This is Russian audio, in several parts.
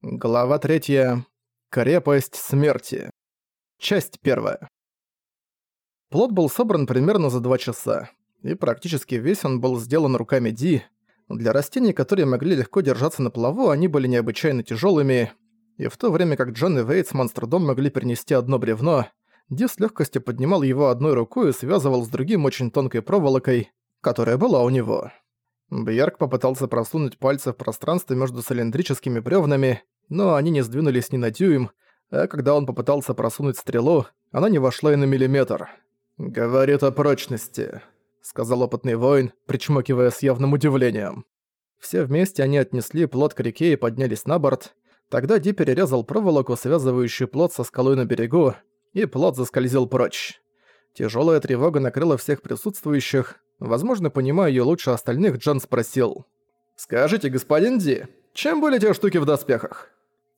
Глава 3. Крепость смерти. Часть 1. Плод был собран примерно за два часа, и практически весь он был сделан руками Ди. Для растений, которые могли легко держаться на плаву, они были необычайно тяжелыми, и в то время как Джон и Вейтсман с трудом могли перенести одно бревно, Ди с легкостью поднимал его одной рукой и связывал с другим очень тонкой проволокой, которая была у него. Бьярк попытался просунуть пальцы в пространство между цилиндрическими бревнами, но они не сдвинулись ни на дюйм, а когда он попытался просунуть стрелу, она не вошла и на миллиметр. «Говорит о прочности», — сказал опытный воин, причмокивая с явным удивлением. Все вместе они отнесли плот к реке и поднялись на борт. Тогда Ди перерезал проволоку, связывающую плот со скалой на берегу, и плот заскользил прочь. Тяжелая тревога накрыла всех присутствующих, Возможно, понимая её лучше остальных, Джон спросил. «Скажите, господин Ди, чем были те штуки в доспехах?»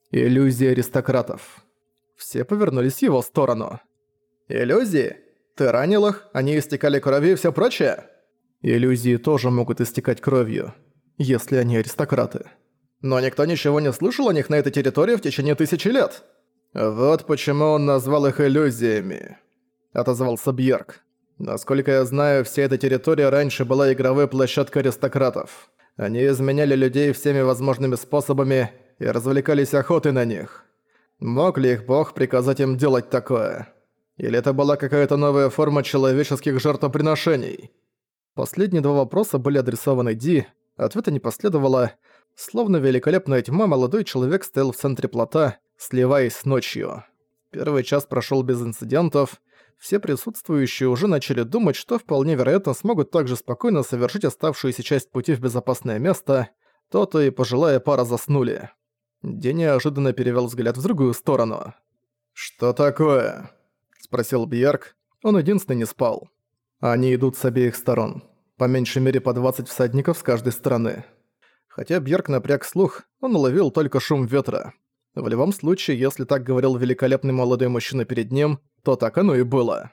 «Иллюзия аристократов». Все повернулись в его сторону. «Иллюзии? Ты ранил их, они истекали кровью и всё прочее?» «Иллюзии тоже могут истекать кровью, если они аристократы». «Но никто ничего не слышал о них на этой территории в течение тысячи лет». «Вот почему он назвал их иллюзиями», — отозвался Бьерк. Насколько я знаю, вся эта территория раньше была игровой площадкой аристократов. Они изменяли людей всеми возможными способами и развлекались охотой на них. Мог ли их бог приказать им делать такое? Или это была какая-то новая форма человеческих жертвоприношений? Последние два вопроса были адресованы Ди, ответа не последовало. Словно великолепная тьма, молодой человек стоял в центре плота, сливаясь с ночью. Первый час прошел без инцидентов, все присутствующие уже начали думать, что вполне вероятно смогут также спокойно совершить оставшуюся часть пути в безопасное место, то-то и пожилая пара заснули. День неожиданно перевел взгляд в другую сторону. «Что такое?» – спросил Бьерк. Он единственный не спал. Они идут с обеих сторон. По меньшей мере по 20 всадников с каждой стороны. Хотя Бьерк напряг слух, он уловил только шум ветра. В любом случае, если так говорил великолепный молодой мужчина перед ним, то так оно и было.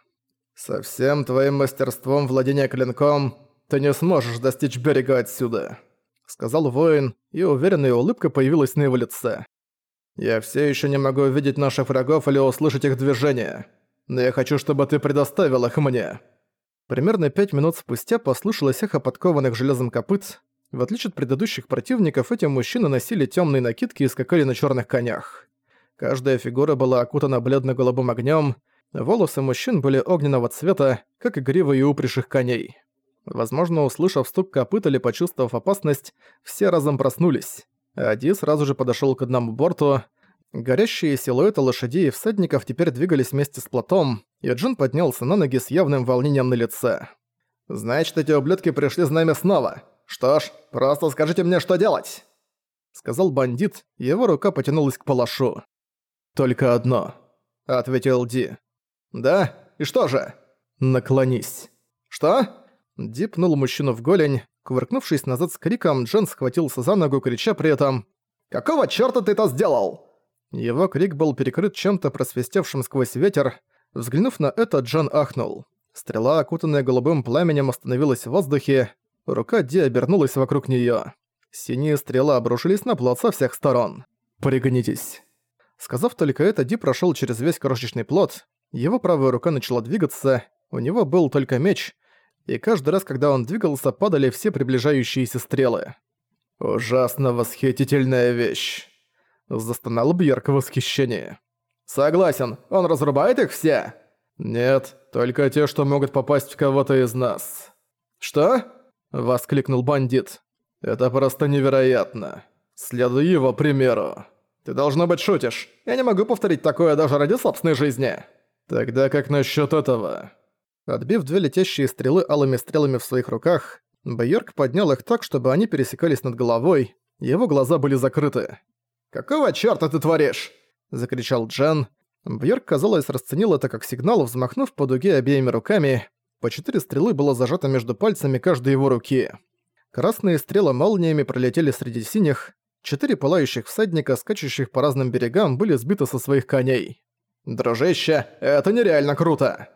«Со всем твоим мастерством владения клинком ты не сможешь достичь берега отсюда», — сказал воин, и уверенная улыбка появилась на его лице. «Я все еще не могу увидеть наших врагов или услышать их движения, но я хочу, чтобы ты предоставил их мне». Примерно пять минут спустя послышалось эхо подкованных железом копыт. В отличие от предыдущих противников, эти мужчины носили темные накидки и скакали на черных конях. Каждая фигура была окутана бледно-голубым огнем, Волосы мужчин были огненного цвета, как и гривы и упряжь коней. Возможно, услышав стук копыт или почувствовав опасность, все разом проснулись. Ади сразу же подошёл к одному борту. Горящие силуэты лошадей и всадников теперь двигались вместе с плотом, и Джин поднялся на ноги с явным волнением на лице. «Значит, эти ублюдки пришли с нами снова. Что ж, просто скажите мне, что делать!» Сказал бандит, его рука потянулась к палашу. «Только одно», — ответил Ди. «Да? И что же?» «Наклонись». «Что?» Дипнул мужчину в голень. Кувыркнувшись назад с криком, Джен схватился за ногу, крича при этом «Какого чёрта ты это сделал?» Его крик был перекрыт чем-то просвистевшим сквозь ветер. Взглянув на это, Джен ахнул. Стрела, окутанная голубым пламенем, остановилась в воздухе. Рука Ди обернулась вокруг неё. Синие стрелы обрушились на плот со всех сторон. «Пригнитесь». Сказав только это, Ди прошёл через весь крошечный плот, его правая рука начала двигаться, у него был только меч, и каждый раз, когда он двигался, падали все приближающиеся стрелы. «Ужасно восхитительная вещь!» Застонал Бьерк в восхищении. «Согласен, он разрубает их все?» «Нет, только те, что могут попасть в кого-то из нас». «Что?» — воскликнул бандит. «Это просто невероятно. Следуй его примеру». «Ты, должно быть, шутишь. Я не могу повторить такое даже ради собственной жизни». «Тогда как насчет этого?» Отбив две летящие стрелы алыми стрелами в своих руках, Бьорк поднял их так, чтобы они пересекались над головой, его глаза были закрыты. «Какого чёрта ты творишь?» – закричал Джен. Бьорк, казалось, расценил это как сигнал, взмахнув по дуге обеими руками. По четыре стрелы было зажато между пальцами каждой его руки. Красные стрелы молниями пролетели среди синих, четыре пылающих всадника, скачущих по разным берегам, были сбиты со своих коней. «Дружище, это нереально круто!»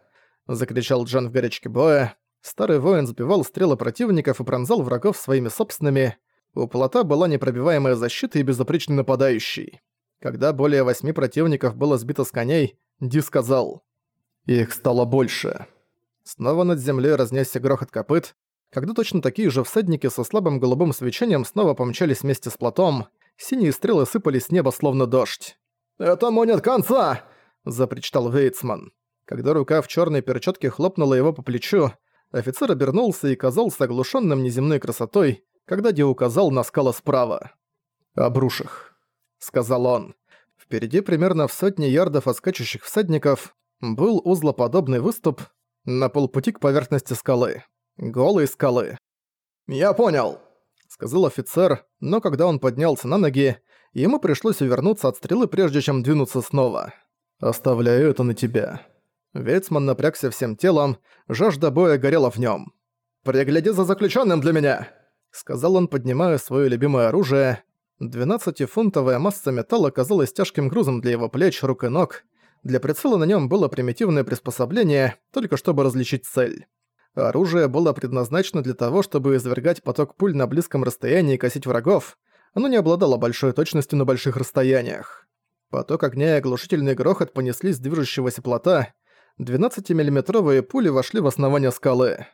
Закричал Джан в горячке боя. Старый воин сбивал стрелы противников и пронзал врагов своими собственными. У плота была непробиваемая защита и безупречный нападающий. Когда более восьми противников было сбито с коней, Ди сказал «Их стало больше». Снова над землей разнесся грохот копыт, когда точно такие же всадники со слабым голубым свечением снова помчались вместе с плотом, синие стрелы сыпались с неба словно дождь. «Этому нет конца!» – запричитал Вейцман. Когда рука в черной перчатке хлопнула его по плечу, офицер обернулся и казался оглушенным неземной красотой, когда Ди указал на скалы справа. «Обруших», — сказал он. Впереди примерно в сотне ярдов от скачущих всадников был узлоподобный выступ на полпути к поверхности скалы. Голые скалы. «Я понял», — сказал офицер, но когда он поднялся на ноги, ему пришлось увернуться от стрелы, прежде чем двинуться снова. «Оставляю это на тебя». Вейцман напрягся всем телом, жажда боя горела в нем. «Пригляди за заключенным для меня!» сказал он, поднимая свое любимое оружие. Двенадцатифунтовая масса металла казалась тяжким грузом для его плеч, рук и ног. Для прицела на нем было примитивное приспособление, только чтобы различить цель. Оружие было предназначено для того, чтобы извергать поток пуль на близком расстоянии и косить врагов. Оно не обладало большой точностью на больших расстояниях. Поток огня и оглушительный грохот понеслись с движущегося плота. 12-миллиметровые пули вошли в основание скалы.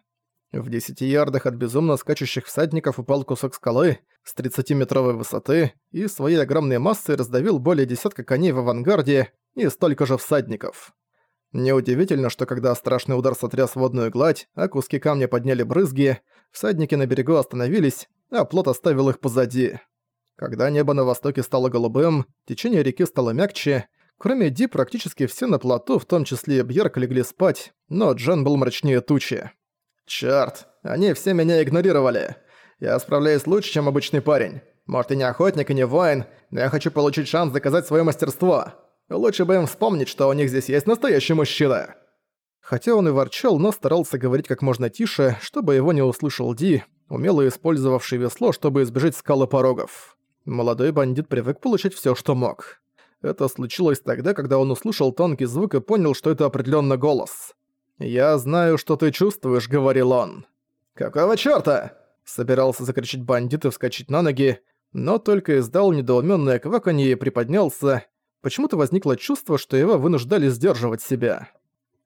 В десяти ярдах от безумно скачущих всадников упал кусок скалы с 30-метровой высоты и своей огромной массой раздавил более десятка коней в авангарде и столько же всадников. Неудивительно, что когда страшный удар сотряс водную гладь, а куски камня подняли брызги, всадники на берегу остановились, а плот оставил их позади. Когда небо на востоке стало голубым, течение реки стало мягче, кроме Ди практически все на плоту, в том числе и Бьерк, легли спать, но Джен был мрачнее тучи. «Чёрт, они все меня игнорировали. Я справляюсь лучше, чем обычный парень. Может, и не охотник, и не воин, но я хочу получить шанс доказать своё мастерство. Лучше бы им вспомнить, что у них здесь есть настоящий мужчина». Хотя он и ворчал, но старался говорить как можно тише, чтобы его не услышал Ди, умело использовавший весло, чтобы избежать скалы порогов. Молодой бандит привык получить всё, что мог. Это случилось тогда, когда он услышал тонкий звук и понял, что это определённо голос. «Я знаю, что ты чувствуешь», — говорил он. «Какого чёрта?» — собирался закричать бандит и вскочить на ноги, но только издал недоумённое кваканье и приподнялся. Почему-то возникло чувство, что его вынуждали сдерживать себя.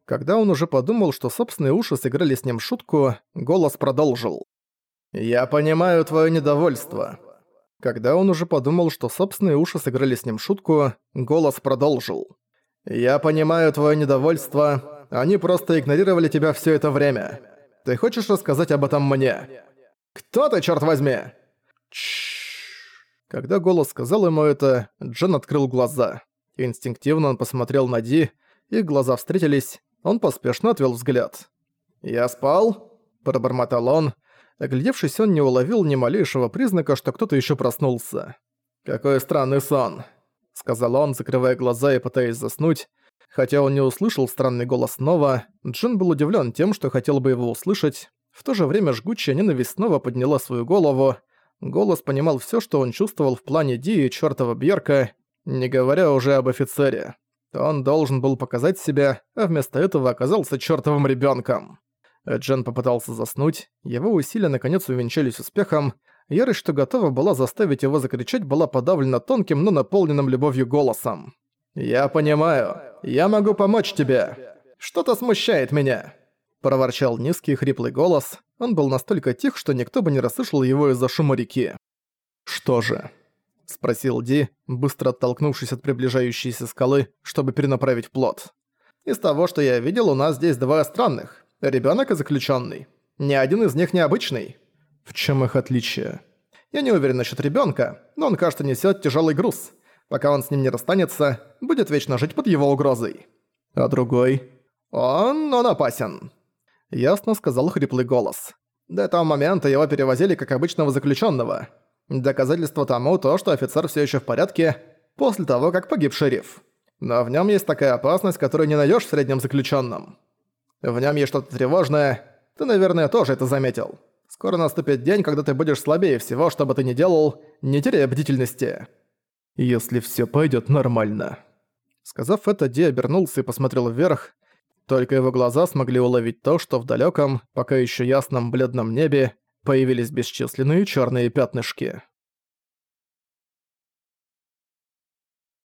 Когда он уже подумал, что собственные уши сыграли с ним шутку, голос продолжил. «Я понимаю твоё недовольство». Когда он уже подумал, что собственные уши сыграли с ним шутку, голос продолжил. «Я понимаю твоё недовольство, они просто игнорировали тебя все это время. Ты хочешь рассказать об этом мне? Кто ты, черт возьми? Чш. Когда голос сказал ему это, Джен открыл глаза. Инстинктивно он посмотрел на Ди, их глаза встретились, он поспешно отвел взгляд. «Я спал?» – пробормотал он. Оглядевшись, он не уловил ни малейшего признака, что кто-то еще проснулся. «Какой странный сон», — сказал он, закрывая глаза и пытаясь заснуть, Хотя он не услышал странный голос снова, Джин был удивлен тем, что хотел бы его услышать. В то же время жгучая ненависть снова подняла свою голову. Голос понимал все, что он чувствовал в плане Ди и чёртова Бьерка, не говоря уже об офицере. Он должен был показать себя, а вместо этого оказался чёртовым ребёнком. Джен попытался заснуть, его усилия наконец увенчались успехом, ярость, что готова была заставить его закричать, была подавлена тонким, но наполненным любовью голосом. «Я понимаю. Я могу помочь тебе. Что-то смущает меня», — проворчал низкий хриплый голос. Он был настолько тих, что никто бы не расслышал его из-за шума реки. «Что же?» — спросил Ди, быстро оттолкнувшись от приближающейся скалы, чтобы перенаправить плот. «Из того, что я видел, у нас здесь два странных. Ребёнок и заключённый. Ни один из них необычный. В чем их отличие? Я не уверен насчет ребёнка, но он, кажется, несёт тяжёлый груз. Пока он с ним не расстанется, будет вечно жить под его угрозой. А другой? Он, он опасен. Ясно сказал хриплый голос. До этого момента его перевозили как обычного заключенного. Доказательство тому то, что офицер все еще в порядке после того, как погиб шериф. Но в нем есть такая опасность, которую не найдешь в среднем заключенном. В нем есть что-то тревожное. Ты, наверное, тоже это заметил. Скоро наступит день, когда ты будешь слабее всего, что бы ты ни делал, не теряя бдительности если все пойдет нормально». Сказав это, Ди обернулся и посмотрел вверх. Только его глаза смогли уловить то, что в далеком, пока еще ясном бледном небе появились бесчисленные черные пятнышки.